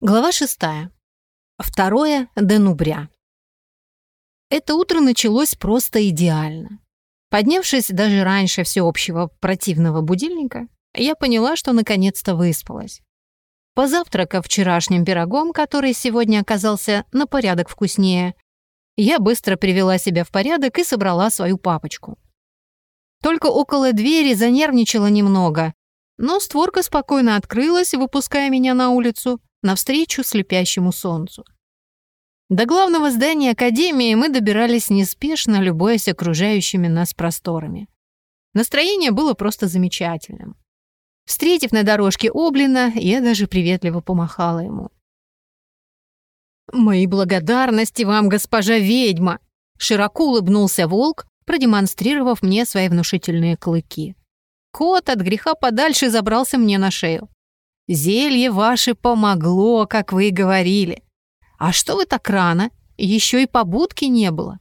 Глава шестая. Второе денубря. Это утро началось просто идеально. Поднявшись даже раньше всеобщего противного будильника, я поняла, что наконец-то выспалась. Позавтракав вчерашним пирогом, который сегодня оказался на порядок вкуснее, я быстро привела себя в порядок и собрала свою папочку. Только около двери занервничала немного, но створка спокойно открылась, выпуская меня на улицу, навстречу слепящему солнцу. До главного здания Академии мы добирались неспешно, любуясь окружающими нас просторами. Настроение было просто замечательным. Встретив на дорожке Облина, я даже приветливо помахала ему. «Мои благодарности вам, госпожа ведьма!» Широко улыбнулся волк, продемонстрировав мне свои внушительные клыки. Кот от греха подальше забрался мне на шею. Зелье ваше помогло, как вы и говорили. А что вы так рано? Еще и побудки не было.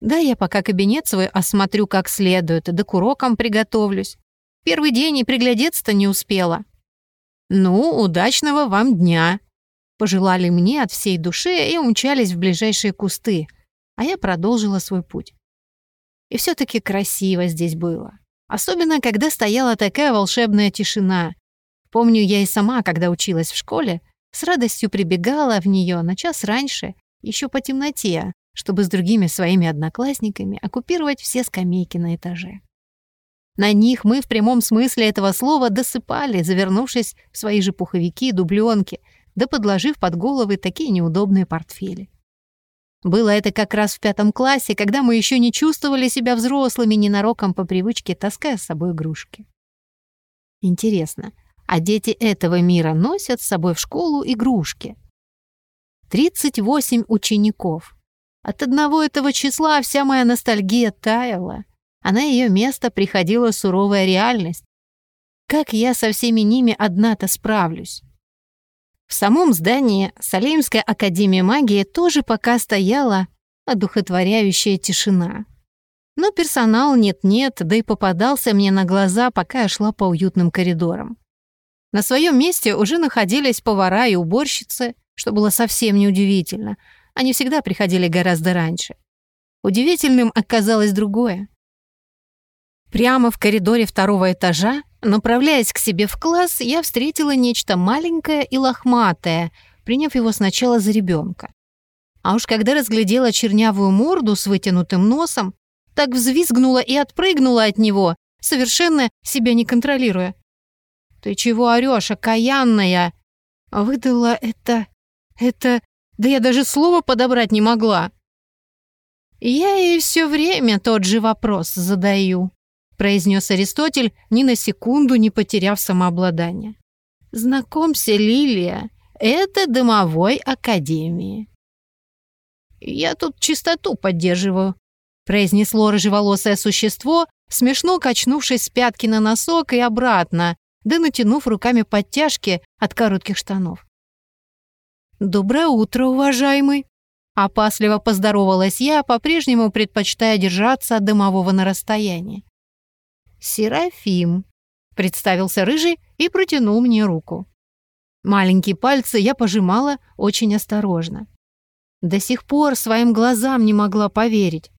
Да, я пока кабинет свой осмотрю как следует, да к урокам приготовлюсь. Первый день и приглядеться-то не успела. Ну, удачного вам дня. Пожелали мне от всей души и умчались в ближайшие кусты, а я продолжила свой путь. И все таки красиво здесь было. Особенно, когда стояла такая волшебная тишина, Помню, я и сама, когда училась в школе, с радостью прибегала в нее на час раньше, еще по темноте, чтобы с другими своими одноклассниками оккупировать все скамейки на этаже. На них мы в прямом смысле этого слова досыпали, завернувшись в свои же пуховики и дубленки, да подложив под головы такие неудобные портфели. Было это как раз в пятом классе, когда мы еще не чувствовали себя взрослыми ненароком по привычке, таская с собой игрушки. Интересно, а дети этого мира носят с собой в школу игрушки. 38 учеников. От одного этого числа вся моя ностальгия таяла, а на ее место приходила суровая реальность. Как я со всеми ними одна-то справлюсь? В самом здании Салеймская академия магии тоже пока стояла одухотворяющая тишина. Но персонал нет-нет, да и попадался мне на глаза, пока я шла по уютным коридорам. На своем месте уже находились повара и уборщицы, что было совсем неудивительно. Они всегда приходили гораздо раньше. Удивительным оказалось другое. Прямо в коридоре второго этажа, направляясь к себе в класс, я встретила нечто маленькое и лохматое, приняв его сначала за ребенка. А уж когда разглядела чернявую морду с вытянутым носом, так взвизгнула и отпрыгнула от него, совершенно себя не контролируя. «Ты чего орёшь, окаянная?» Выдала это... это... Да я даже слова подобрать не могла. «Я ей все время тот же вопрос задаю», произнес Аристотель, ни на секунду не потеряв самообладание. «Знакомься, Лилия, это домовой академии». «Я тут чистоту поддерживаю», произнесло рыжеволосое существо, смешно качнувшись с пятки на носок и обратно, да натянув руками подтяжки от коротких штанов. «Доброе утро, уважаемый!» Опасливо поздоровалась я, по-прежнему предпочитая держаться от дымового на расстоянии. «Серафим», — представился рыжий и протянул мне руку. Маленькие пальцы я пожимала очень осторожно. До сих пор своим глазам не могла поверить.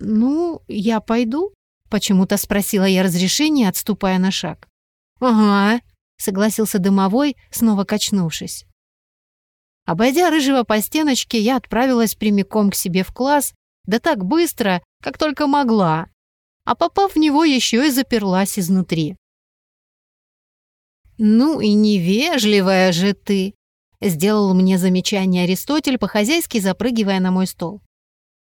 «Ну, я пойду?» — почему-то спросила я разрешение, отступая на шаг. «Ага», — согласился дымовой, снова качнувшись. Обойдя рыжего по стеночке, я отправилась прямиком к себе в класс, да так быстро, как только могла, а попав в него, еще и заперлась изнутри. «Ну и невежливая же ты!» — сделал мне замечание Аристотель, по-хозяйски запрыгивая на мой стол.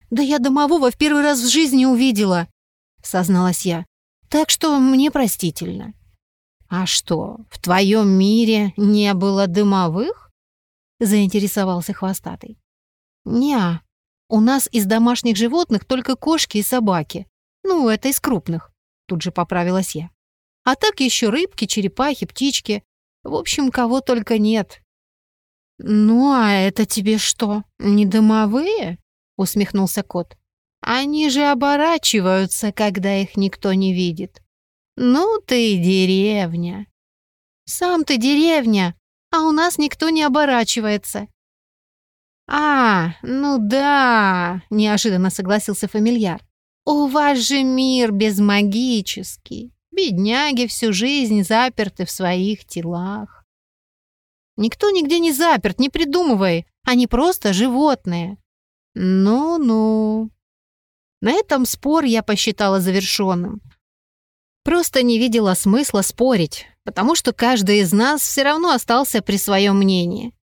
«Да я домового в первый раз в жизни увидела!» — созналась я. «Так что мне простительно». «А что, в твоем мире не было дымовых?» — заинтересовался хвостатый. «Не, у нас из домашних животных только кошки и собаки. Ну, это из крупных», — тут же поправилась я. «А так еще рыбки, черепахи, птички. В общем, кого только нет». «Ну, а это тебе что, не дымовые?» — усмехнулся кот. «Они же оборачиваются, когда их никто не видит. «Ну ты деревня!» «Сам ты деревня, а у нас никто не оборачивается». «А, ну да», — неожиданно согласился фамильяр. «У вас же мир безмагический. Бедняги всю жизнь заперты в своих телах». «Никто нигде не заперт, не придумывай. Они просто животные». «Ну-ну». На этом спор я посчитала завершенным. Просто не видела смысла спорить, потому что каждый из нас все равно остался при своем мнении.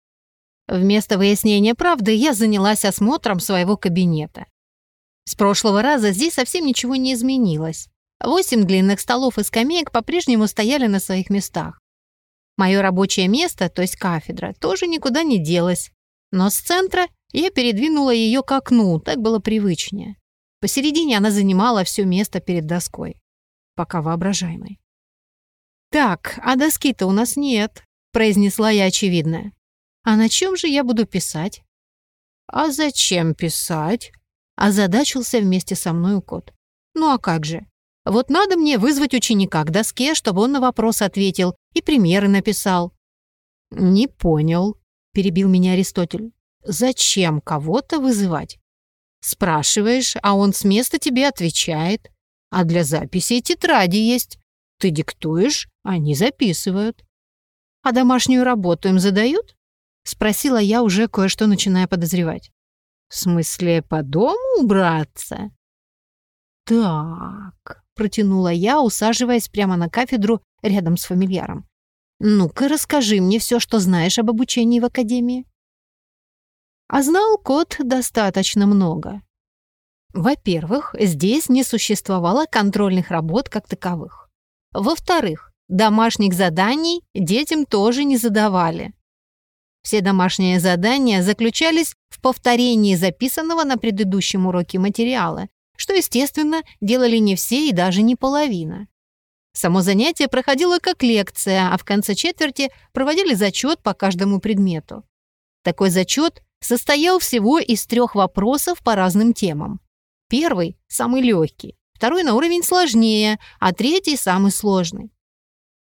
Вместо выяснения правды я занялась осмотром своего кабинета. С прошлого раза здесь совсем ничего не изменилось. Восемь длинных столов и скамеек по-прежнему стояли на своих местах. Мое рабочее место, то есть кафедра, тоже никуда не делось. Но с центра я передвинула ее к окну, так было привычнее. Посередине она занимала все место перед доской. Пока воображаемой. «Так, а доски-то у нас нет», — произнесла я очевидное. А на чем же я буду писать? А зачем писать? Озадачился вместе со мной кот. Ну а как же? Вот надо мне вызвать ученика к доске, чтобы он на вопрос ответил и примеры написал. Не понял, перебил меня Аристотель. Зачем кого-то вызывать? Спрашиваешь, а он с места тебе отвечает. А для записи тетради есть. Ты диктуешь, они записывают. А домашнюю работу им задают? Спросила я, уже кое-что начиная подозревать. В смысле, по дому убраться? Так, протянула я, усаживаясь прямо на кафедру рядом с фамильяром. Ну-ка, расскажи мне все, что знаешь об обучении в академии. А знал кот достаточно много. Во-первых, здесь не существовало контрольных работ как таковых. Во-вторых, домашних заданий детям тоже не задавали. Все домашние задания заключались в повторении записанного на предыдущем уроке материала, что, естественно, делали не все и даже не половина. Само занятие проходило как лекция, а в конце четверти проводили зачет по каждому предмету. Такой зачет состоял всего из трех вопросов по разным темам. Первый – самый легкий, второй на уровень сложнее, а третий – самый сложный.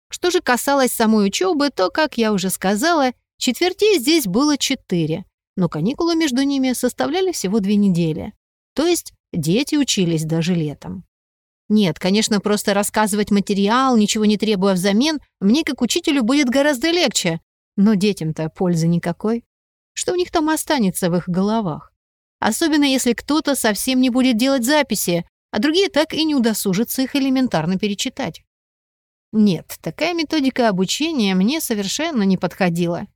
Что же касалось самой учебы, то, как я уже сказала, Четвертей здесь было четыре, но каникулы между ними составляли всего две недели. То есть дети учились даже летом. Нет, конечно, просто рассказывать материал, ничего не требуя взамен, мне как учителю будет гораздо легче. Но детям-то пользы никакой. Что у них там останется в их головах? Особенно если кто-то совсем не будет делать записи, а другие так и не удосужатся их элементарно перечитать. Нет, такая методика обучения мне совершенно не подходила.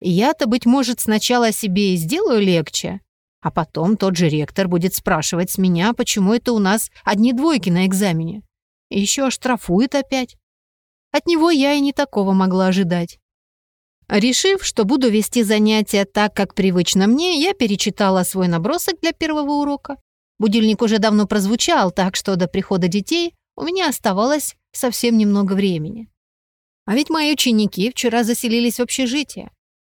Я-то, быть может, сначала себе и сделаю легче, а потом тот же ректор будет спрашивать с меня, почему это у нас одни двойки на экзамене. И еще оштрафует опять. От него я и не такого могла ожидать. Решив, что буду вести занятия так, как привычно мне, я перечитала свой набросок для первого урока. Будильник уже давно прозвучал, так что до прихода детей у меня оставалось совсем немного времени. А ведь мои ученики вчера заселились в общежитие.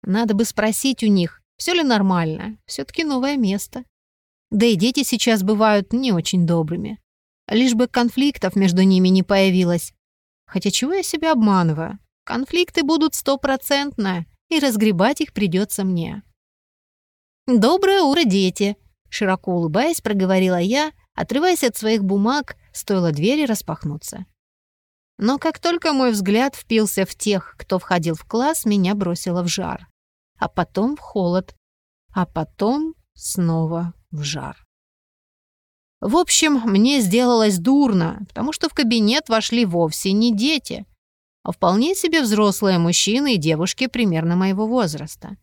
Надо бы спросить у них, все ли нормально. Все-таки новое место. Да и дети сейчас бывают не очень добрыми. Лишь бы конфликтов между ними не появилось. Хотя чего я себя обманываю? Конфликты будут стопроцентно, и разгребать их придется мне. «Доброе утро, дети!» Широко улыбаясь, проговорила я, отрываясь от своих бумаг, стоило двери распахнуться. Но как только мой взгляд впился в тех, кто входил в класс, меня бросило в жар а потом в холод, а потом снова в жар. В общем, мне сделалось дурно, потому что в кабинет вошли вовсе не дети, а вполне себе взрослые мужчины и девушки примерно моего возраста.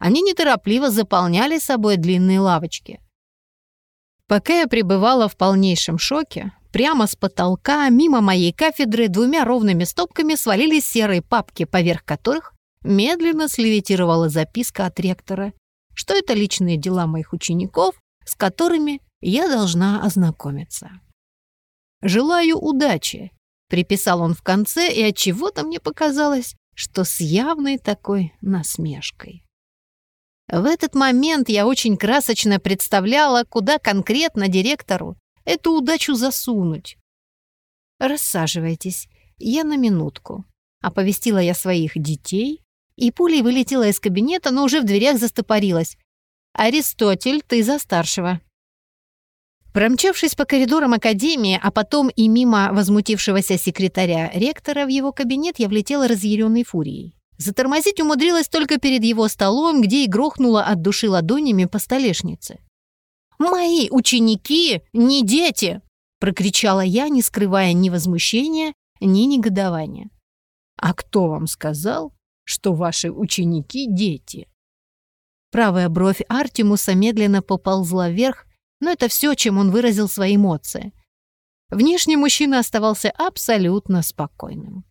Они неторопливо заполняли собой длинные лавочки. Пока я пребывала в полнейшем шоке, прямо с потолка, мимо моей кафедры, двумя ровными стопками свалились серые папки, поверх которых медленно слевитировала записка от ректора, что это личные дела моих учеников, с которыми я должна ознакомиться. «Желаю удачи», — приписал он в конце, и от чего то мне показалось, что с явной такой насмешкой. В этот момент я очень красочно представляла, куда конкретно директору эту удачу засунуть. «Рассаживайтесь, я на минутку», — оповестила я своих детей, и пулей вылетела из кабинета, но уже в дверях застопорилась. «Аристотель, ты за старшего». Промчавшись по коридорам академии, а потом и мимо возмутившегося секретаря ректора в его кабинет, я влетела разъяренной фурией. Затормозить умудрилась только перед его столом, где и грохнула от души ладонями по столешнице. «Мои ученики не дети!» — прокричала я, не скрывая ни возмущения, ни негодования. «А кто вам сказал, что ваши ученики — дети?» Правая бровь Артемуса медленно поползла вверх, но это все, чем он выразил свои эмоции. Внешне мужчина оставался абсолютно спокойным.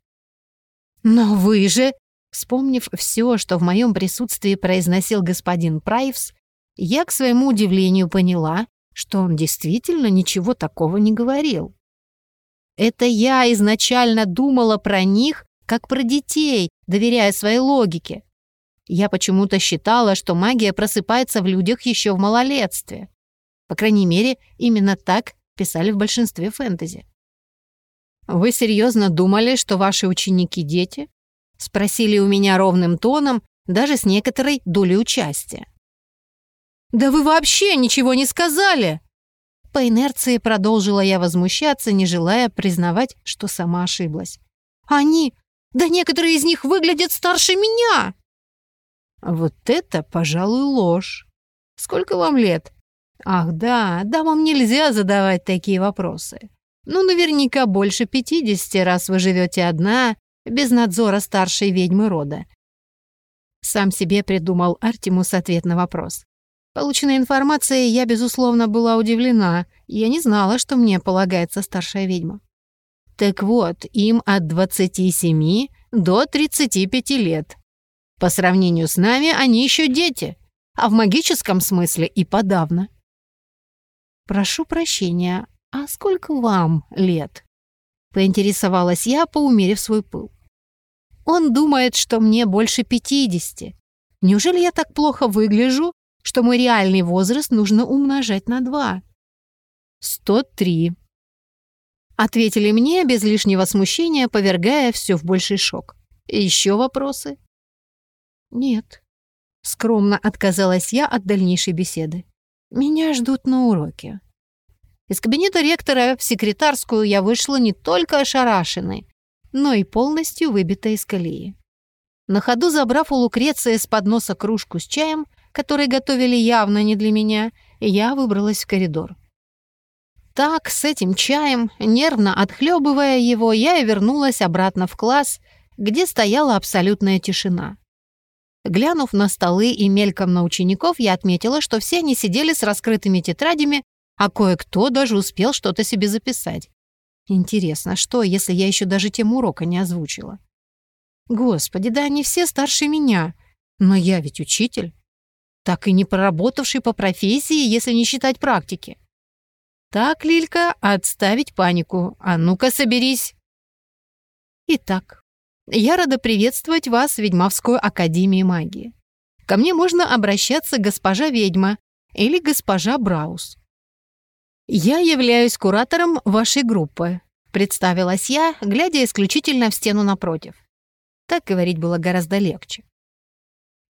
«Но вы же...» Вспомнив все, что в моем присутствии произносил господин Прайвс, я, к своему удивлению, поняла, что он действительно ничего такого не говорил. Это я изначально думала про них, как про детей, доверяя своей логике. Я почему-то считала, что магия просыпается в людях еще в малолетстве. По крайней мере, именно так писали в большинстве фэнтези. «Вы серьезно думали, что ваши ученики — дети?» — спросили у меня ровным тоном, даже с некоторой долей участия. «Да вы вообще ничего не сказали!» По инерции продолжила я возмущаться, не желая признавать, что сама ошиблась. «Они... Да некоторые из них выглядят старше меня!» «Вот это, пожалуй, ложь. Сколько вам лет?» «Ах, да, дамам нельзя задавать такие вопросы. Ну, наверняка больше пятидесяти, раз вы живете одна, без надзора старшей ведьмы рода». Сам себе придумал Артемус ответ на вопрос. Полученной информацией я, безусловно, была удивлена. Я не знала, что мне полагается старшая ведьма. Так вот, им от 27 до 35 лет. По сравнению с нами, они еще дети, а в магическом смысле и подавно. «Прошу прощения, а сколько вам лет?» Поинтересовалась я, поумерив свой пыл. «Он думает, что мне больше пятидесяти. Неужели я так плохо выгляжу, что мой реальный возраст нужно умножать на два?» «Сто три», — ответили мне без лишнего смущения, повергая все в больший шок. «Еще вопросы?» «Нет», — скромно отказалась я от дальнейшей беседы. Меня ждут на уроке. Из кабинета ректора в секретарскую я вышла не только ошарашенной, но и полностью выбитой из колеи. На ходу забрав у Лукреция с подноса кружку с чаем, который готовили явно не для меня, я выбралась в коридор. Так, с этим чаем, нервно отхлебывая его, я и вернулась обратно в класс, где стояла абсолютная тишина. Глянув на столы и мельком на учеников, я отметила, что все они сидели с раскрытыми тетрадями, а кое-кто даже успел что-то себе записать. Интересно, что, если я еще даже тему урока не озвучила? Господи, да они все старше меня. Но я ведь учитель. Так и не проработавший по профессии, если не считать практики. Так, Лилька, отставить панику. А ну-ка, соберись. Итак, я рада приветствовать вас в Ведьмовскую академию магии. Ко мне можно обращаться госпожа ведьма или госпожа Браус. Я являюсь куратором вашей группы, представилась я, глядя исключительно в стену напротив. Так говорить было гораздо легче.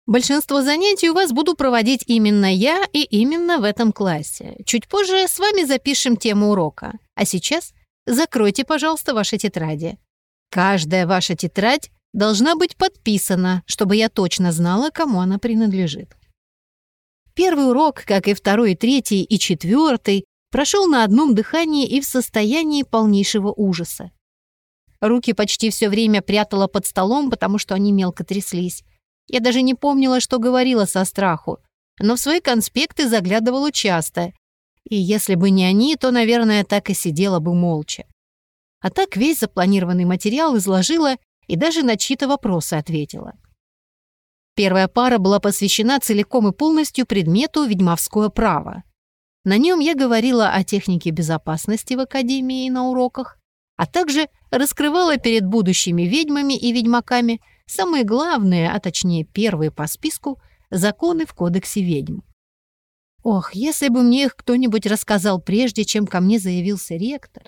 Большинство занятий у вас буду проводить именно я и именно в этом классе. Чуть позже с вами запишем тему урока. А сейчас закройте, пожалуйста, ваши тетради. Каждая ваша тетрадь должна быть подписана, чтобы я точно знала, кому она принадлежит. Первый урок, как и второй, третий, и четвертый, прошел на одном дыхании и в состоянии полнейшего ужаса. Руки почти все время прятала под столом, потому что они мелко тряслись. Я даже не помнила, что говорила со страху, но в свои конспекты заглядывала часто. И если бы не они, то, наверное, так и сидела бы молча. А так весь запланированный материал изложила и даже на чьи-то вопросы ответила. Первая пара была посвящена целиком и полностью предмету ведьмовское право. На нем я говорила о технике безопасности в академии и на уроках, а также раскрывала перед будущими ведьмами и ведьмаками самые главные, а точнее первые по списку, законы в кодексе ведьм. Ох, если бы мне их кто-нибудь рассказал прежде, чем ко мне заявился ректор.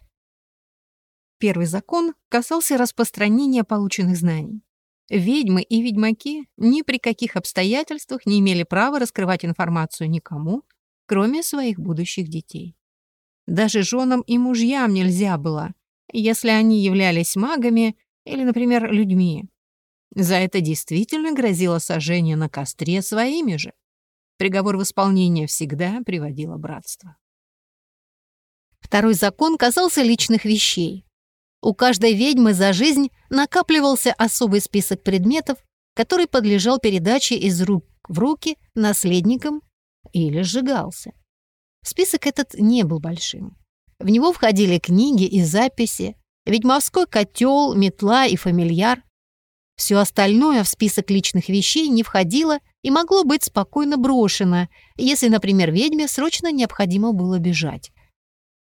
Первый закон касался распространения полученных знаний. Ведьмы и ведьмаки ни при каких обстоятельствах не имели права раскрывать информацию никому, кроме своих будущих детей. Даже женам и мужьям нельзя было, если они являлись магами или, например, людьми. За это действительно грозило сожжение на костре своими же. Приговор в исполнение всегда приводило братство. Второй закон касался личных вещей. У каждой ведьмы за жизнь накапливался особый список предметов, который подлежал передаче из рук в руки наследникам или сжигался. Список этот не был большим. В него входили книги и записи, ведьмовской котел, метла и фамильяр. Все остальное в список личных вещей не входило и могло быть спокойно брошено, если, например, ведьме срочно необходимо было бежать.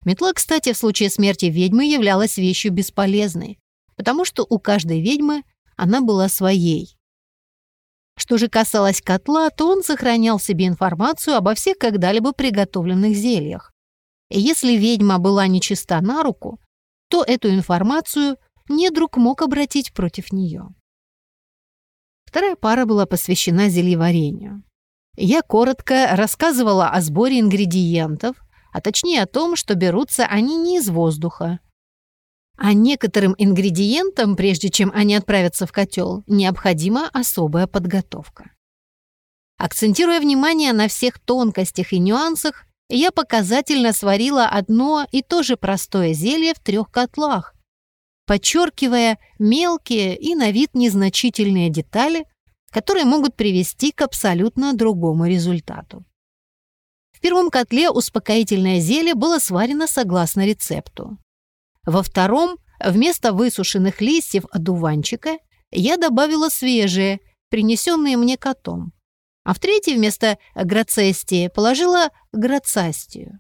Метла, кстати, в случае смерти ведьмы являлась вещью бесполезной, потому что у каждой ведьмы она была своей. Что же касалось котла, то он сохранял себе информацию обо всех когда-либо приготовленных зельях. И если ведьма была нечиста на руку, то эту информацию недруг мог обратить против нее. Вторая пара была посвящена зельеварению. Я коротко рассказывала о сборе ингредиентов, а точнее о том, что берутся они не из воздуха. А некоторым ингредиентам, прежде чем они отправятся в котел, необходима особая подготовка. Акцентируя внимание на всех тонкостях и нюансах, я показательно сварила одно и то же простое зелье в трех котлах, подчеркивая мелкие и на вид незначительные детали, которые могут привести к абсолютно другому результату. В первом котле успокоительное зелье было сварено согласно рецепту. Во втором, вместо высушенных листьев одуванчика, я добавила свежие, принесенные мне котом. А в третий вместо грацестии положила грацастию.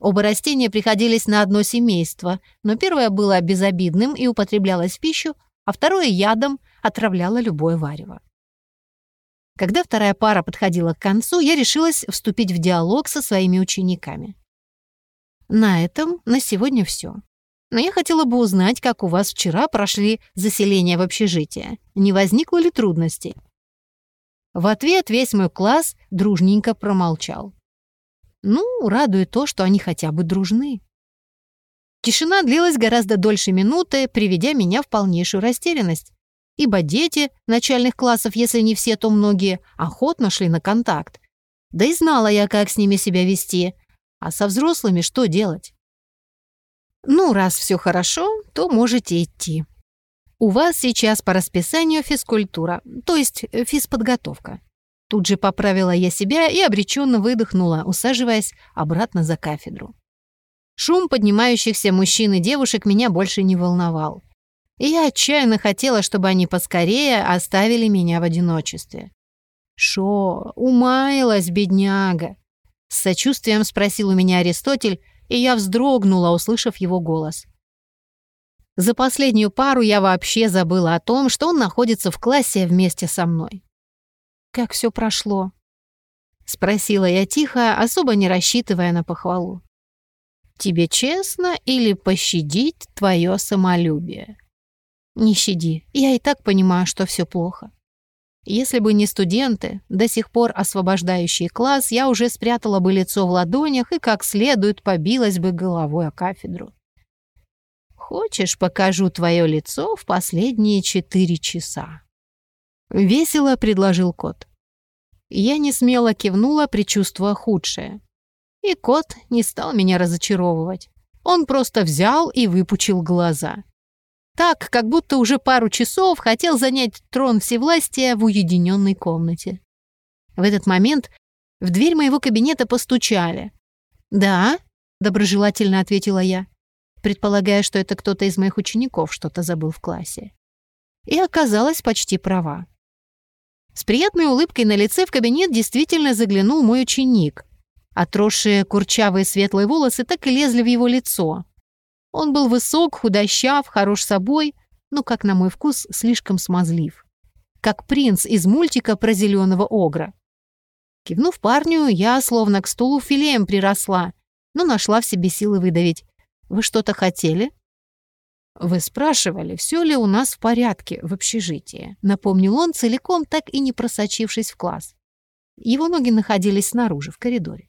Оба растения приходились на одно семейство, но первое было безобидным и употреблялось в пищу, а второе ядом отравляло любое варево. Когда вторая пара подходила к концу, я решилась вступить в диалог со своими учениками. На этом на сегодня все. Но я хотела бы узнать, как у вас вчера прошли заселения в общежитие. Не возникло ли трудностей? В ответ весь мой класс дружненько промолчал. Ну, радует то, что они хотя бы дружны. Тишина длилась гораздо дольше минуты, приведя меня в полнейшую растерянность ибо дети начальных классов, если не все, то многие, охотно шли на контакт. Да и знала я, как с ними себя вести. А со взрослыми что делать? Ну, раз все хорошо, то можете идти. У вас сейчас по расписанию физкультура, то есть э, физподготовка. Тут же поправила я себя и обреченно выдохнула, усаживаясь обратно за кафедру. Шум поднимающихся мужчин и девушек меня больше не волновал и я отчаянно хотела, чтобы они поскорее оставили меня в одиночестве. «Шо, умаялась, бедняга?» С сочувствием спросил у меня Аристотель, и я вздрогнула, услышав его голос. За последнюю пару я вообще забыла о том, что он находится в классе вместе со мной. «Как все прошло?» — спросила я тихо, особо не рассчитывая на похвалу. «Тебе честно или пощадить твое самолюбие?» Не щади, я и так понимаю, что все плохо. Если бы не студенты, до сих пор освобождающие класс, я уже спрятала бы лицо в ладонях и как следует побилась бы головой о кафедру. «Хочешь, покажу твое лицо в последние четыре часа?» Весело предложил кот. Я не смело кивнула, предчувствуя худшее. И кот не стал меня разочаровывать. Он просто взял и выпучил глаза так, как будто уже пару часов хотел занять трон всевластия в уединенной комнате. В этот момент в дверь моего кабинета постучали. «Да», — доброжелательно ответила я, предполагая, что это кто-то из моих учеников что-то забыл в классе. И оказалась почти права. С приятной улыбкой на лице в кабинет действительно заглянул мой ученик. Отросшие курчавые светлые волосы так и лезли в его лицо. Он был высок, худощав, хорош собой, но, как на мой вкус, слишком смазлив. Как принц из мультика про зеленого огра. Кивнув парню, я словно к стулу филеем приросла, но нашла в себе силы выдавить. «Вы что-то хотели?» «Вы спрашивали, все ли у нас в порядке в общежитии?» Напомнил он, целиком так и не просочившись в класс. Его ноги находились снаружи, в коридоре.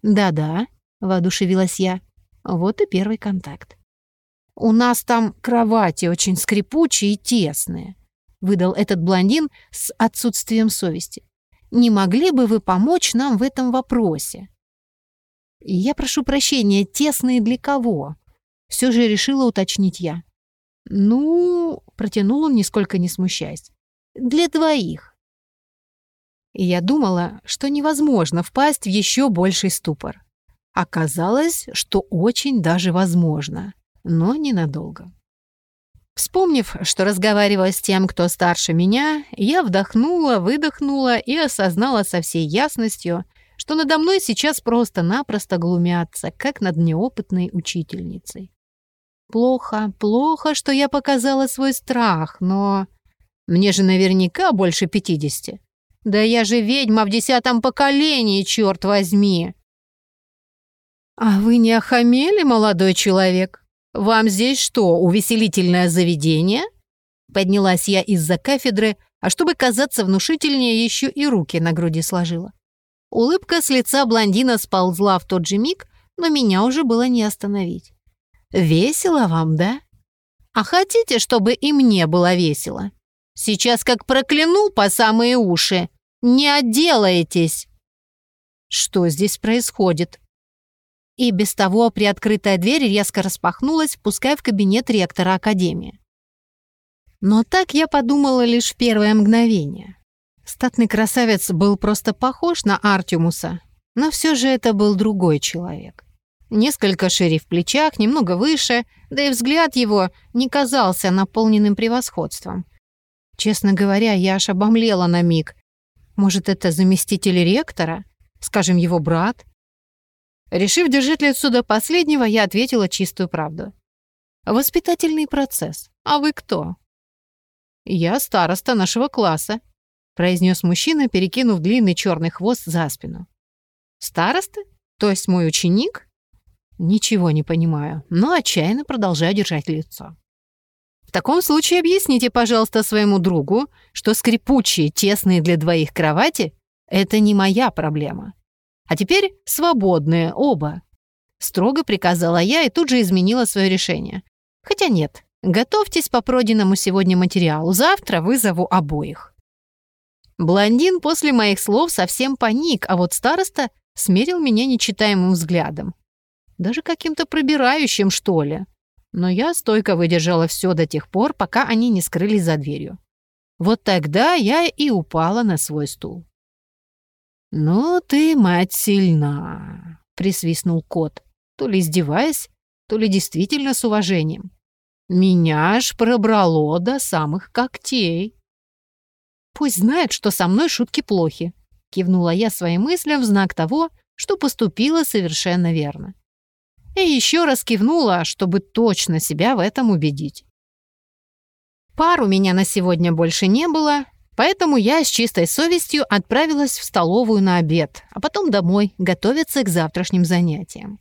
«Да-да», — воодушевилась я. Вот и первый контакт. «У нас там кровати очень скрипучие и тесные», — выдал этот блондин с отсутствием совести. «Не могли бы вы помочь нам в этом вопросе?» «Я прошу прощения, тесные для кого?» Все же решила уточнить я. «Ну...» — протянул он, нисколько не смущаясь. «Для двоих». И я думала, что невозможно впасть в еще больший ступор. Оказалось, что очень даже возможно, но ненадолго. Вспомнив, что разговаривала с тем, кто старше меня, я вдохнула, выдохнула и осознала со всей ясностью, что надо мной сейчас просто-напросто глумятся, как над неопытной учительницей. Плохо, плохо, что я показала свой страх, но... Мне же наверняка больше пятидесяти. Да я же ведьма в десятом поколении, черт возьми! А вы не охамели, молодой человек? Вам здесь что, увеселительное заведение? Поднялась я из-за кафедры, а чтобы казаться внушительнее, еще и руки на груди сложила. Улыбка с лица блондина сползла в тот же миг, но меня уже было не остановить. Весело вам, да? А хотите, чтобы и мне было весело? Сейчас как прокляну по самые уши. Не отделаетесь. Что здесь происходит? И без того приоткрытая дверь резко распахнулась, пуская в кабинет ректора академии. Но так я подумала лишь в первое мгновение. Статный красавец был просто похож на Артемуса, но все же это был другой человек. Несколько шире в плечах, немного выше, да и взгляд его не казался наполненным превосходством. Честно говоря, я аж обомлела на миг. Может, это заместитель ректора? Скажем, его брат? Решив держать лицо до последнего, я ответила чистую правду. «Воспитательный процесс. А вы кто?» «Я староста нашего класса», — произнес мужчина, перекинув длинный черный хвост за спину. «Староста? То есть мой ученик?» Ничего не понимаю, но отчаянно продолжаю держать лицо. В таком случае объясните, пожалуйста, своему другу, что скрипучие, тесные для двоих кровати — это не моя проблема. А теперь свободные оба. Строго приказала я и тут же изменила свое решение. Хотя нет, готовьтесь по пройденному сегодня материалу, завтра вызову обоих. Блондин после моих слов совсем паник, а вот староста смерил меня нечитаемым взглядом даже каким-то пробирающим, что ли. Но я стойко выдержала все до тех пор, пока они не скрылись за дверью. Вот тогда я и упала на свой стул. «Ну ты, мать, сильна!» — присвистнул кот, то ли издеваясь, то ли действительно с уважением. «Меня аж пробрало до самых когтей!» «Пусть знает, что со мной шутки плохи», — кивнула я своим мыслям в знак того, что поступила совершенно верно и еще раз кивнула, чтобы точно себя в этом убедить. Пар у меня на сегодня больше не было, поэтому я с чистой совестью отправилась в столовую на обед, а потом домой готовиться к завтрашним занятиям.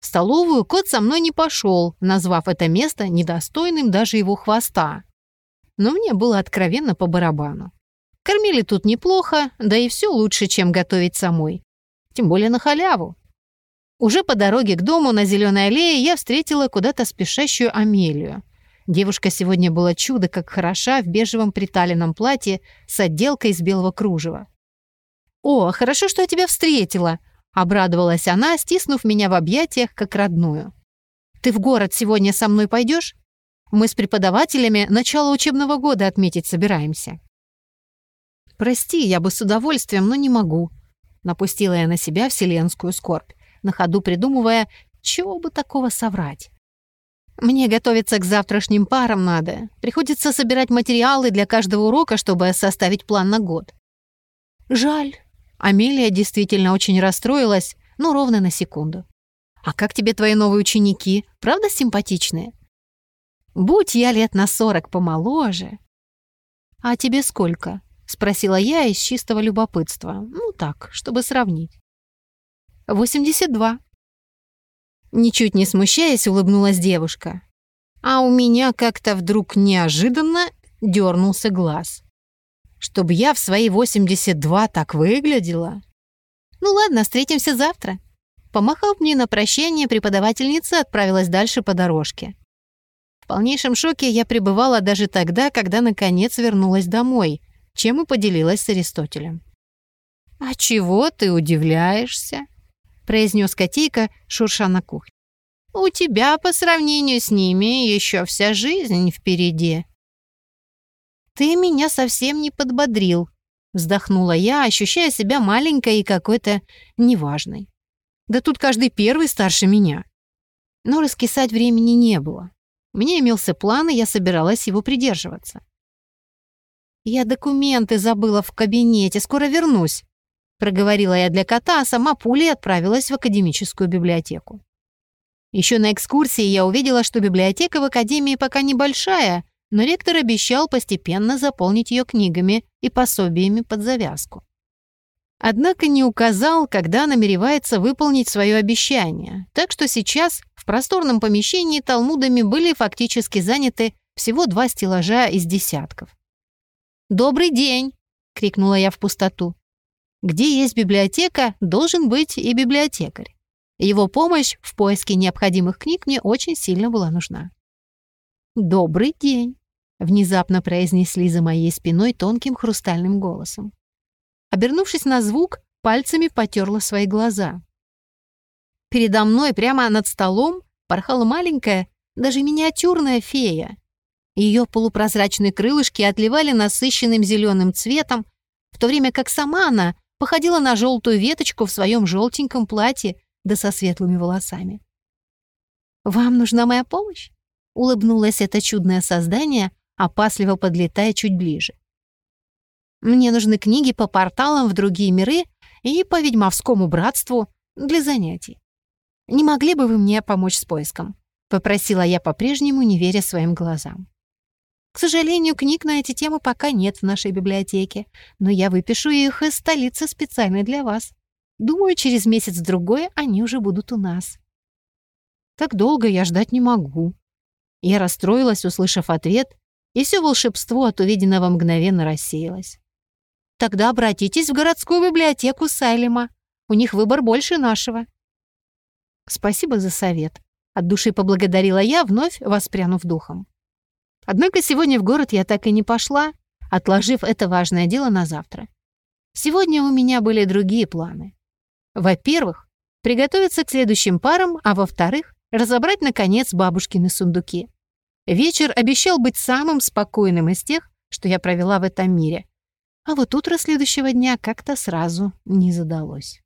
В столовую кот со мной не пошел, назвав это место недостойным даже его хвоста. Но мне было откровенно по барабану. Кормили тут неплохо, да и все лучше, чем готовить самой. Тем более на халяву. Уже по дороге к дому на зеленой аллее я встретила куда-то спешащую Амелию. Девушка сегодня была чудо как хороша в бежевом приталенном платье с отделкой из белого кружева. «О, хорошо, что я тебя встретила!» — обрадовалась она, стиснув меня в объятиях, как родную. «Ты в город сегодня со мной пойдешь? Мы с преподавателями начало учебного года отметить собираемся». «Прости, я бы с удовольствием, но не могу», — напустила я на себя вселенскую скорбь на ходу придумывая, чего бы такого соврать. Мне готовиться к завтрашним парам надо. Приходится собирать материалы для каждого урока, чтобы составить план на год. Жаль. Амелия действительно очень расстроилась, но ровно на секунду. А как тебе твои новые ученики? Правда симпатичные? Будь я лет на сорок помоложе. А тебе сколько? Спросила я из чистого любопытства. Ну так, чтобы сравнить. 82. Ничуть не смущаясь, улыбнулась девушка. А у меня как-то вдруг неожиданно дернулся глаз. Чтобы я в свои 82 так выглядела? Ну ладно, встретимся завтра. Помахав мне на прощание, преподавательница отправилась дальше по дорожке. В полнейшем шоке я пребывала даже тогда, когда наконец вернулась домой, чем и поделилась с Аристотелем. «А чего ты удивляешься?» — произнес котейка, шурша на кухне. «У тебя по сравнению с ними еще вся жизнь впереди». «Ты меня совсем не подбодрил», — вздохнула я, ощущая себя маленькой и какой-то неважной. «Да тут каждый первый старше меня». Но раскисать времени не было. У меня имелся план, и я собиралась его придерживаться. «Я документы забыла в кабинете, скоро вернусь», проговорила я для кота, а сама пулей отправилась в академическую библиотеку. Еще на экскурсии я увидела, что библиотека в академии пока небольшая, но ректор обещал постепенно заполнить ее книгами и пособиями под завязку. Однако не указал, когда намеревается выполнить свое обещание, так что сейчас в просторном помещении талмудами были фактически заняты всего два стеллажа из десятков. «Добрый день!» — крикнула я в пустоту. Где есть библиотека, должен быть и библиотекарь. Его помощь в поиске необходимых книг мне очень сильно была нужна. «Добрый день», — внезапно произнесли за моей спиной тонким хрустальным голосом. Обернувшись на звук, пальцами потерла свои глаза. Передо мной прямо над столом порхала маленькая, даже миниатюрная фея. Ее полупрозрачные крылышки отливали насыщенным зеленым цветом, в то время как сама она походила на желтую веточку в своем желтеньком платье, да со светлыми волосами. «Вам нужна моя помощь?» — улыбнулось это чудное создание, опасливо подлетая чуть ближе. «Мне нужны книги по порталам в другие миры и по ведьмовскому братству для занятий. Не могли бы вы мне помочь с поиском?» — попросила я по-прежнему, не веря своим глазам. К сожалению, книг на эти темы пока нет в нашей библиотеке, но я выпишу их из столицы специально для вас. Думаю, через месяц-другой они уже будут у нас. Так долго я ждать не могу. Я расстроилась, услышав ответ, и все волшебство от увиденного мгновенно рассеялось. Тогда обратитесь в городскую библиотеку Сайлема. У них выбор больше нашего. Спасибо за совет. От души поблагодарила я, вновь воспрянув духом. Однако сегодня в город я так и не пошла, отложив это важное дело на завтра. Сегодня у меня были другие планы. Во-первых, приготовиться к следующим парам, а во-вторых, разобрать, наконец, бабушкины сундуки. Вечер обещал быть самым спокойным из тех, что я провела в этом мире. А вот утро следующего дня как-то сразу не задалось.